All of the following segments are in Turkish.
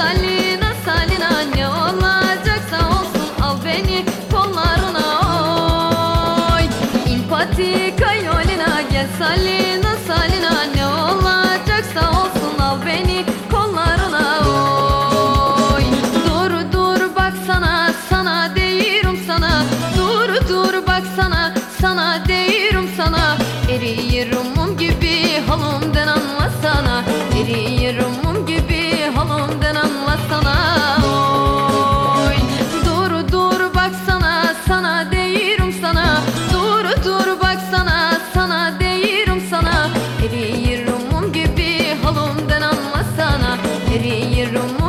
salina salina ne olacaksa olsun al beni kollarına oy. İmpatika yoluna gel salina salina ne Dur baksana sana değirim sana. Eriyorum gibi halımdan anlasana. Eriyorum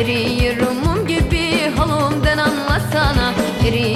Eriyi rumum gibi halumdan anlasana. Eriyi